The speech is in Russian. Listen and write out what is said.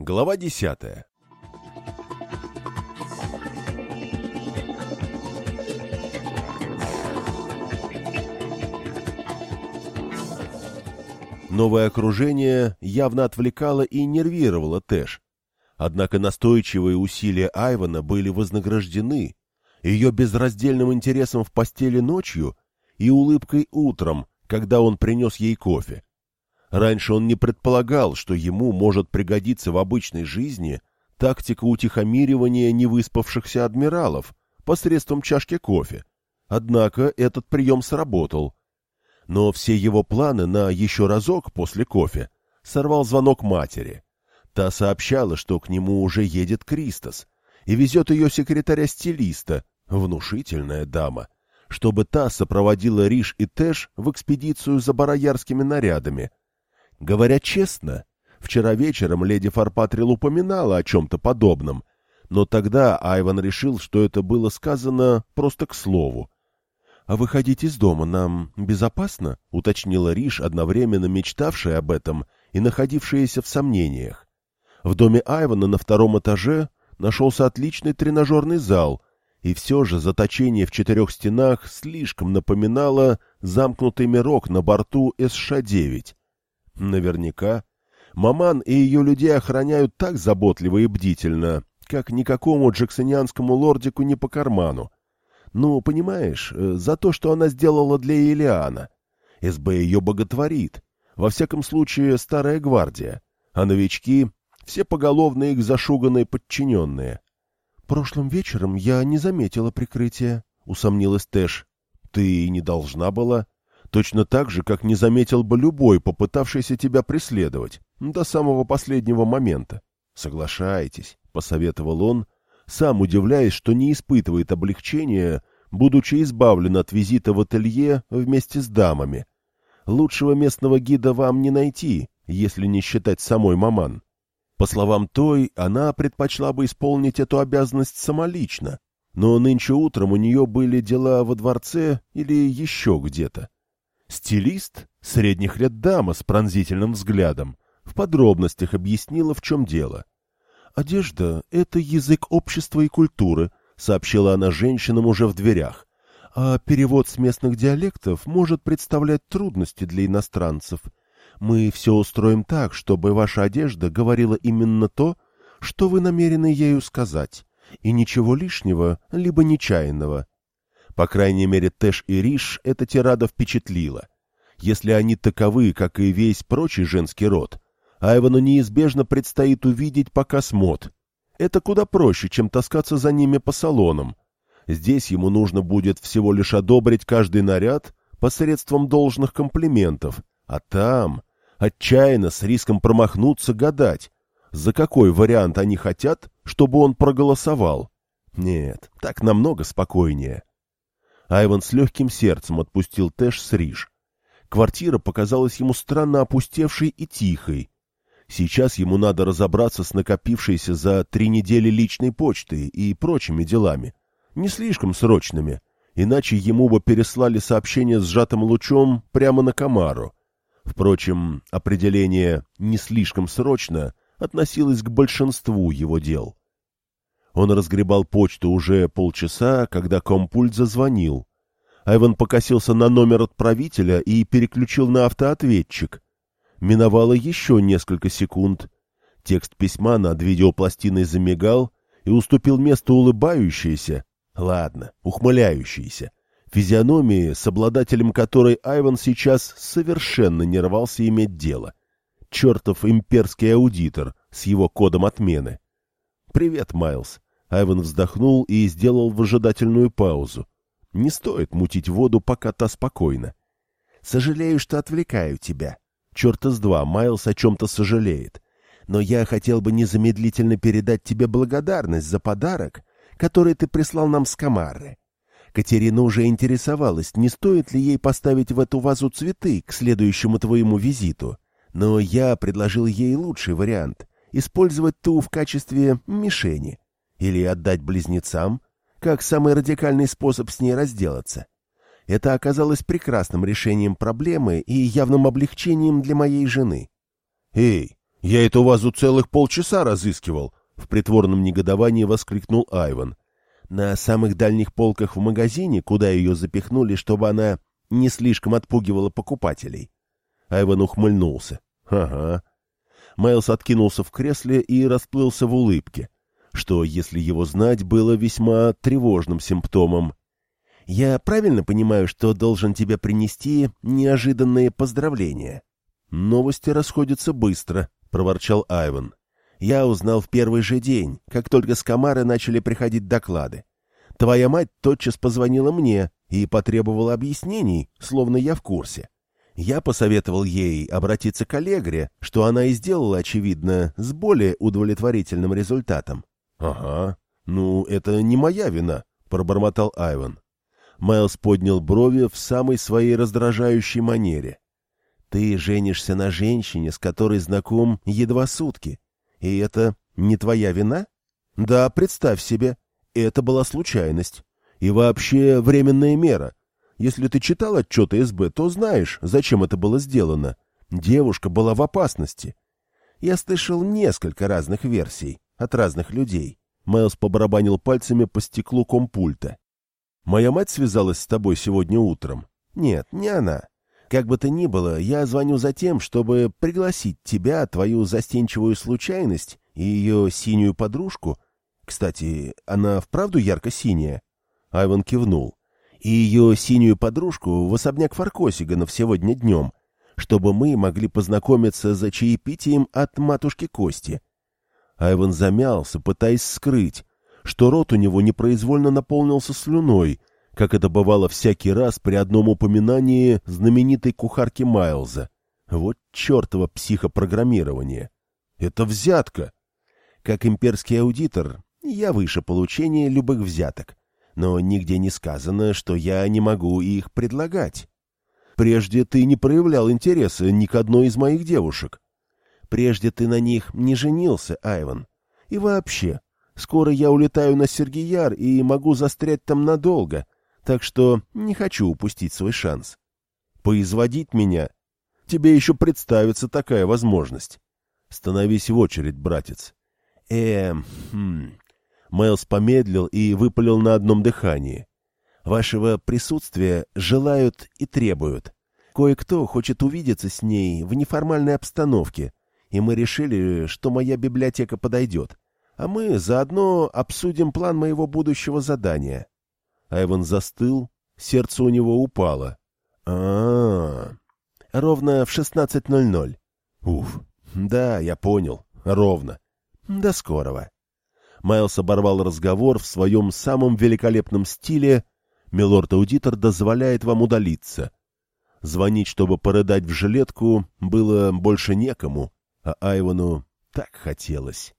Глава десятая Новое окружение явно отвлекало и нервировало Тэш. Однако настойчивые усилия Айвана были вознаграждены ее безраздельным интересом в постели ночью и улыбкой утром, когда он принес ей кофе. Раньше он не предполагал, что ему может пригодиться в обычной жизни тактика утихомиривания невыспавшихся адмиралов посредством чашки кофе. Однако этот прием сработал. Но все его планы на еще разок после кофе сорвал звонок матери. Та сообщала, что к нему уже едет Кристос и везет ее секретаря-стилиста, внушительная дама, чтобы та сопроводила Риш и Тэш в экспедицию за бароярскими нарядами. Говоря честно, вчера вечером леди Фарпатрил упоминала о чем-то подобном, но тогда Айван решил, что это было сказано просто к слову. «А выходить из дома нам безопасно?» — уточнила Риш, одновременно мечтавшая об этом и находившаяся в сомнениях. В доме Айвана на втором этаже нашелся отличный тренажерный зал, и все же заточение в четырех стенах слишком напоминало замкнутый мирок на борту СШ-9. Наверняка Маман и ее людей охраняют так заботливо и бдительно, как никакому джексонианскому лордику не по карману. Ну, понимаешь, э, за то, что она сделала для Илиана. СБ ее боготворит. Во всяком случае, старая гвардия. А новички — все поголовно их зашуганные подчиненные. — Прошлым вечером я не заметила прикрытия, — усомнилась Тэш. — Ты не должна была. Точно так же, как не заметил бы любой, попытавшийся тебя преследовать, до самого последнего момента. — Соглашайтесь, — посоветовал он, — сам удивляясь, что не испытывает облегчения, будучи избавлен от визита в ателье вместе с дамами. Лучшего местного гида вам не найти, если не считать самой маман. По словам той, она предпочла бы исполнить эту обязанность самолично, но нынче утром у нее были дела во дворце или еще где-то. Стилист, средних лет дама с пронзительным взглядом, в подробностях объяснила, в чем дело. «Одежда — это язык общества и культуры», — сообщила она женщинам уже в дверях. «А перевод с местных диалектов может представлять трудности для иностранцев. Мы все устроим так, чтобы ваша одежда говорила именно то, что вы намерены ею сказать, и ничего лишнего, либо нечаянного». По крайней мере, Тэш и Риш эта тирада впечатлила. Если они таковы, как и весь прочий женский род — Айвану неизбежно предстоит увидеть показ мод. Это куда проще, чем таскаться за ними по салонам. Здесь ему нужно будет всего лишь одобрить каждый наряд посредством должных комплиментов, а там отчаянно с риском промахнуться гадать, за какой вариант они хотят, чтобы он проголосовал. Нет, так намного спокойнее. Айван с легким сердцем отпустил Тэш с Риш. Квартира показалась ему странно опустевшей и тихой, Сейчас ему надо разобраться с накопившейся за три недели личной почтой и прочими делами. Не слишком срочными, иначе ему бы переслали сообщение с сжатым лучом прямо на Камару. Впрочем, определение «не слишком срочно» относилось к большинству его дел. Он разгребал почту уже полчаса, когда компульт зазвонил. Айван покосился на номер отправителя и переключил на автоответчик — Миновало еще несколько секунд. Текст письма над видеопластиной замигал и уступил место улыбающейся, ладно, ухмыляющейся, физиономии, с обладателем которой Айван сейчас совершенно не рвался иметь дело. Чертов имперский аудитор с его кодом отмены. «Привет, Майлз». Айван вздохнул и сделал выжидательную паузу. «Не стоит мутить воду, пока та спокойна. Сожалею, что отвлекаю тебя. Черта с два, Майлз о чем-то сожалеет. Но я хотел бы незамедлительно передать тебе благодарность за подарок, который ты прислал нам с Камары. Катерина уже интересовалась, не стоит ли ей поставить в эту вазу цветы к следующему твоему визиту. Но я предложил ей лучший вариант — использовать ту в качестве мишени. Или отдать близнецам, как самый радикальный способ с ней разделаться. Это оказалось прекрасным решением проблемы и явным облегчением для моей жены. «Эй, Я эту вазу целых полчаса разыскивал!» — в притворном негодовании воскликнул Айван. «На самых дальних полках в магазине, куда ее запихнули, чтобы она не слишком отпугивала покупателей». Айван ухмыльнулся. «Ага». Майлз откинулся в кресле и расплылся в улыбке, что, если его знать, было весьма тревожным симптомом. «Я правильно понимаю, что должен тебе принести неожиданные поздравления?» «Новости расходятся быстро», — проворчал Айван. «Я узнал в первый же день, как только с Камары начали приходить доклады. Твоя мать тотчас позвонила мне и потребовала объяснений, словно я в курсе. Я посоветовал ей обратиться к Аллегре, что она и сделала, очевидно, с более удовлетворительным результатом. — Ага, ну, это не моя вина, — пробормотал Айван. Майлз поднял брови в самой своей раздражающей манере. «Ты женишься на женщине, с которой знаком едва сутки. И это не твоя вина? Да, представь себе, это была случайность. И вообще временная мера. Если ты читал отчеты СБ, то знаешь, зачем это было сделано. Девушка была в опасности. Я слышал несколько разных версий от разных людей. Майлз побарабанил пальцами по стеклу компульта. Моя мать связалась с тобой сегодня утром? Нет, не она. Как бы то ни было, я звоню за тем, чтобы пригласить тебя, твою застенчивую случайность и ее синюю подружку. Кстати, она вправду ярко-синяя? Айван кивнул. И ее синюю подружку в особняк Фаркосиганов сегодня днем, чтобы мы могли познакомиться за чаепитием от матушки Кости. Айван замялся, пытаясь скрыть, что рот у него непроизвольно наполнился слюной, как это бывало всякий раз при одном упоминании знаменитой кухарки Майлза. Вот чертово психопрограммирование! Это взятка! Как имперский аудитор, я выше получения любых взяток, но нигде не сказано, что я не могу их предлагать. Прежде ты не проявлял интереса ни к одной из моих девушек. Прежде ты на них не женился, Айван. И вообще, Скоро я улетаю на Сергияр и могу застрять там надолго, так что не хочу упустить свой шанс. Поизводить меня? Тебе еще представится такая возможность. Становись в очередь, братец. Эм, хм... Мэлс помедлил и выпалил на одном дыхании. Вашего присутствия желают и требуют. Кое-кто хочет увидеться с ней в неформальной обстановке, и мы решили, что моя библиотека подойдет а мы заодно обсудим план моего будущего задания. Айван застыл, сердце у него упало. а, -а, -а. Ровно в 16.00. Уф, да, я понял, ровно. До скорого. Майлз оборвал разговор в своем самом великолепном стиле. Милорд-аудитор дозволяет вам удалиться. Звонить, чтобы порыдать в жилетку, было больше некому, а Айвану так хотелось.